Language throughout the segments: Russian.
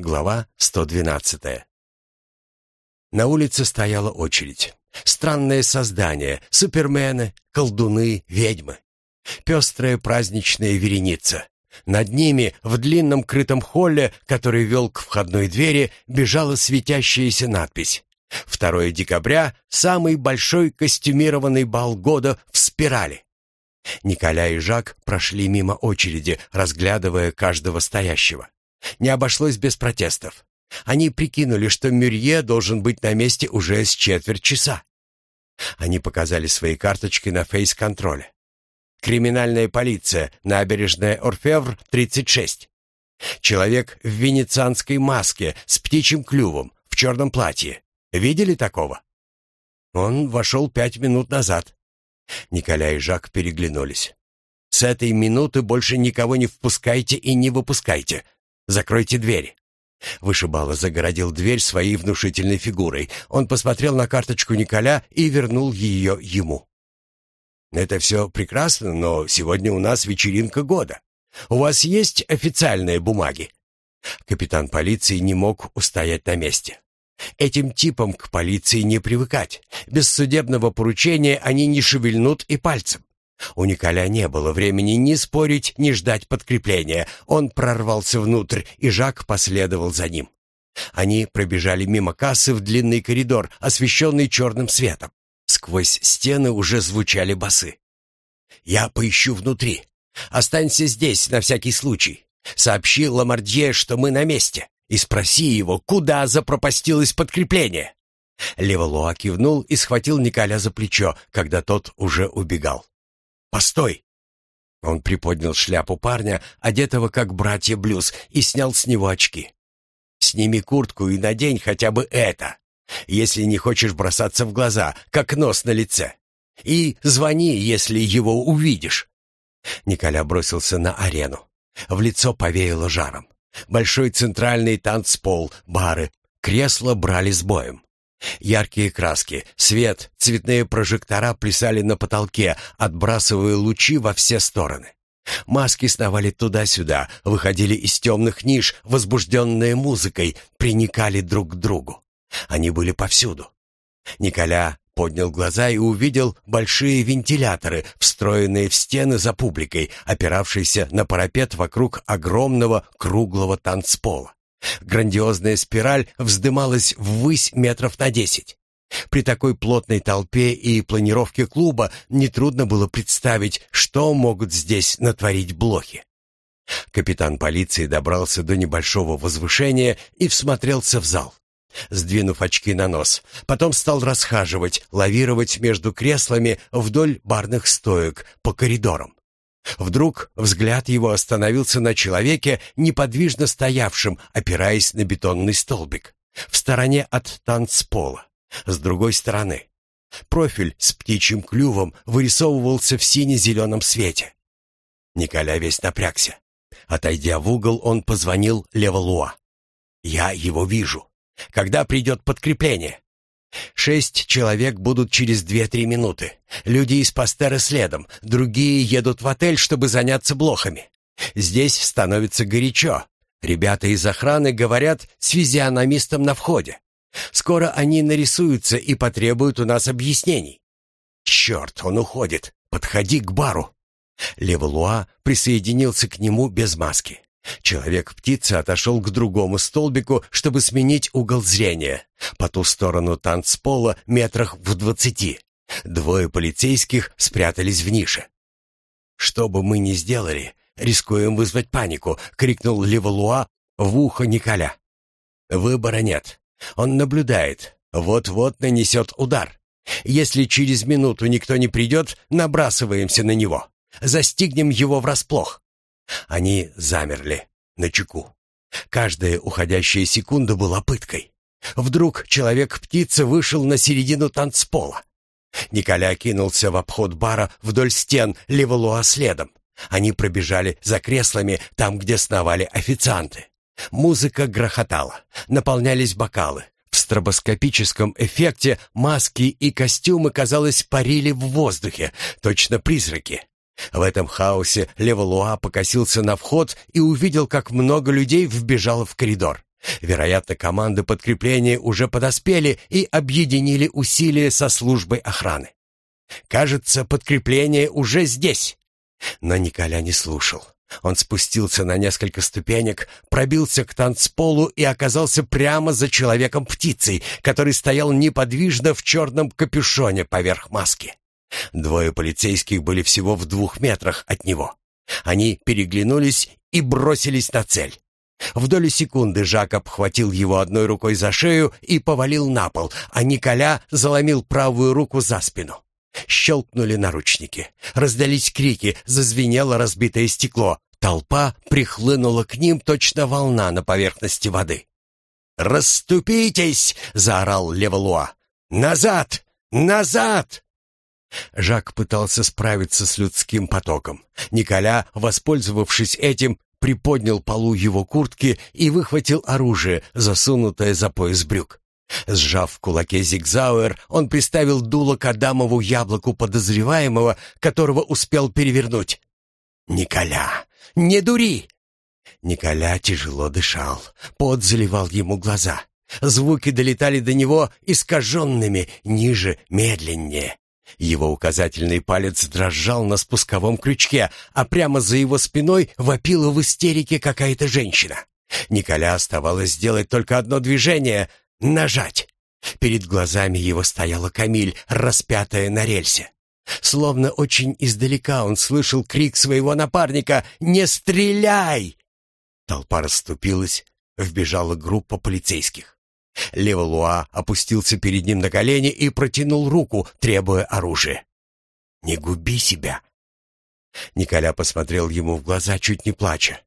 Глава 112. На улице стояла очередь. Странное создание, супермены, колдуны, ведьмы. Пестрая праздничная вереница. Над ними, в длинном крытом холле, который вел к входной двери, бежала светящаяся надпись. 2 декабря – самый большой костюмированный бал года в спирали. Николя и Жак прошли мимо очереди, разглядывая каждого стоящего. Не обошлось без протестов. Они прикинули, что Мюрье должен быть на месте уже с четверть часа. Они показали свои карточки на фейс-контроле. Криминальная полиция, набережная Орфевр, 36. Человек в венецианской маске с птичьим клювом, в черном платье. Видели такого? Он вошел пять минут назад. Николя и Жак переглянулись. «С этой минуты больше никого не впускайте и не выпускайте. Закройте двери». Вышибала загородил дверь своей внушительной фигурой. Он посмотрел на карточку Николя и вернул ее ему. «Это все прекрасно, но сегодня у нас вечеринка года. У вас есть официальные бумаги?» Капитан полиции не мог устоять на месте. Этим типам к полиции не привыкать. Без судебного поручения они не шевельнут и пальцем. У Николя не было времени ни спорить, ни ждать подкрепления. Он прорвался внутрь, и Жак последовал за ним. Они пробежали мимо кассы в длинный коридор, освещенный черным светом. Сквозь стены уже звучали басы. «Я поищу внутри. Останься здесь на всякий случай. Сообщи Ламардье, что мы на месте, и спроси его, куда запропастилось подкрепление». Леволуа кивнул и схватил Николя за плечо, когда тот уже убегал. Постой!» Он приподнял шляпу парня, одетого как братья Блюз, и снял с него очки. «Сними куртку и надень хотя бы это, если не хочешь бросаться в глаза, как нос на лице. И звони, если его увидишь». Николя бросился на арену. В лицо повеяло жаром. Большой центральный танцпол, бары, кресла брали с боем. Яркие краски, свет, цветные прожектора плясали на потолке, отбрасывая лучи во все стороны. Маски сновали туда-сюда, выходили из темных ниш, возбужденные музыкой, приникали друг к другу. Они были повсюду. Николя поднял глаза и увидел большие вентиляторы, встроенные в стены за публикой, опиравшиеся на парапет вокруг огромного круглого танцпола. Грандиозная спираль вздымалась ввысь метров на десять. При такой плотной толпе и планировке клуба нетрудно было представить, что могут здесь натворить блохи. Капитан полиции добрался до небольшого возвышения и всмотрелся в зал. Сдвинув очки на нос, потом стал расхаживать, лавировать между креслами вдоль барных стоек по коридорам. Вдруг взгляд его остановился на человеке, неподвижно стоявшем, опираясь на бетонный столбик, в стороне от танцпола, с другой стороны. Профиль с птичьим клювом вырисовывался в сине-зеленом свете. Николя весь напрягся. Отойдя в угол, он позвонил Левалуа. «Я его вижу. Когда придет подкрепление?» Шесть человек будут через две-три минуты. Люди из Пастера следом, другие едут в отель, чтобы заняться блохами. Здесь становится горячо. Ребята из охраны говорят с физиономистом на входе. Скоро они нарисуются и потребуют у нас объяснений. Черт, он уходит. Подходи к бару. Левалуа присоединился к нему без маски. Человек-птица отошел к другому столбику, чтобы сменить угол зрения. По ту сторону танцпола метрах в двадцати. Двое полицейских спрятались в нише. «Что бы мы ни сделали, рискуем вызвать панику», — крикнул Левалуа в ухо Николя. «Выбора нет. Он наблюдает. Вот-вот нанесет удар. Если через минуту никто не придет, набрасываемся на него. Застигнем его врасплох. Они замерли на чеку. Каждая уходящая секунда была пыткой. Вдруг человек-птица вышел на середину танцпола. Николя кинулся в обход бара вдоль стен Левалуа следом. Они пробежали за креслами, там, где сновали официанты. Музыка грохотала, наполнялись бокалы. В стробоскопическом эффекте маски и костюмы, казалось, парили в воздухе, точно призраки. В этом хаосе Левалуа покосился на вход и увидел, как много людей вбежало в коридор. Вероятно, команды подкрепления уже подоспели и объединили усилия со службой охраны. Кажется, подкрепление уже здесь. Но Николя не слушал. Он спустился на несколько ступенек, пробился к танцполу и оказался прямо за человеком-птицей, который стоял неподвижно в черном капюшоне поверх маски. Двое полицейских были всего в двух метрах от него. Они переглянулись и бросились на цель. В долю секунды Жак обхватил его одной рукой за шею и повалил на пол, а Николя заломил правую руку за спину. Щелкнули наручники. Раздались крики, зазвенело разбитое стекло. Толпа прихлынула к ним, точно волна на поверхности воды. «Расступитесь!» — заорал Левалуа. «Назад! Назад!» Жак пытался справиться с людским потоком. Николя, воспользовавшись этим, приподнял полу его куртки и выхватил оружие, засунутое за пояс брюк. Сжав в кулаке зигзауэр, он приставил дуло к Адамову яблоку подозреваемого, которого успел перевернуть. «Николя, не дури!» Николя тяжело дышал, пот заливал ему глаза. Звуки долетали до него искаженными, ниже, медленнее. Его указательный палец дрожал на спусковом крючке, а прямо за его спиной вопила в истерике какая-то женщина. Николя оставалось сделать только одно движение — нажать. Перед глазами его стояла Камиль, распятая на рельсе. Словно очень издалека он слышал крик своего напарника «Не стреляй!». Толпа расступилась, вбежала группа полицейских. Леволуа опустился перед ним на колени и протянул руку, требуя оружия. «Не губи себя!» Николя посмотрел ему в глаза, чуть не плача.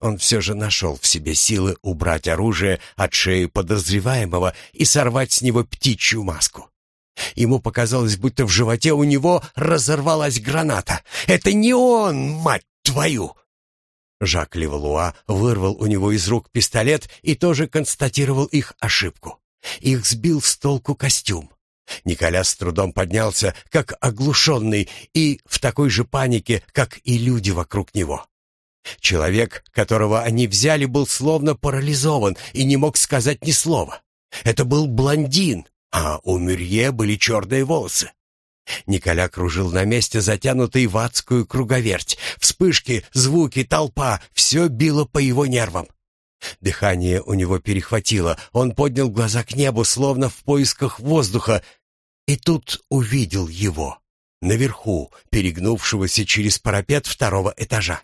Он все же нашел в себе силы убрать оружие от шеи подозреваемого и сорвать с него птичью маску. Ему показалось, будто в животе у него разорвалась граната. «Это не он, мать твою!» Жак Левалуа вырвал у него из рук пистолет и тоже констатировал их ошибку. Их сбил с толку костюм. Николя с трудом поднялся, как оглушенный, и в такой же панике, как и люди вокруг него. Человек, которого они взяли, был словно парализован и не мог сказать ни слова. Это был блондин, а у Мюрье были черные волосы. Николя кружил на месте, затянутый в адскую круговерть. Вспышки, звуки, толпа — все било по его нервам. Дыхание у него перехватило, он поднял глаза к небу, словно в поисках воздуха, и тут увидел его, наверху, перегнувшегося через парапет второго этажа.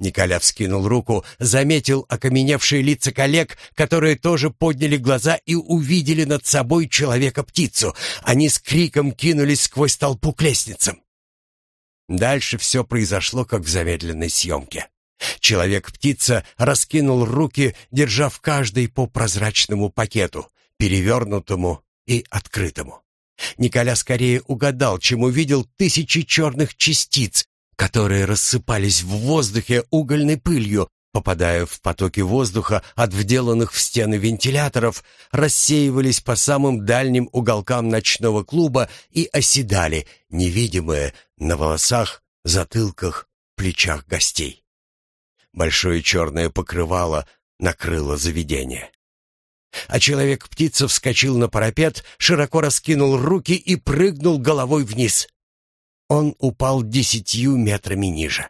Николя вскинул руку, заметил окаменевшие лица коллег, которые тоже подняли глаза и увидели над собой человека-птицу. Они с криком кинулись сквозь толпу к лестницам. Дальше все произошло, как в замедленной съемке. Человек-птица раскинул руки, держа в каждой по прозрачному пакету, перевернутому и открытому. Николя скорее угадал, чем увидел тысячи черных частиц, которые рассыпались в воздухе угольной пылью, попадая в потоки воздуха от вделанных в стены вентиляторов, рассеивались по самым дальним уголкам ночного клуба и оседали, невидимые, на волосах, затылках, плечах гостей. Большое черное покрывало накрыло заведение. А человек-птица вскочил на парапет, широко раскинул руки и прыгнул головой вниз он упал десятью метрами ниже.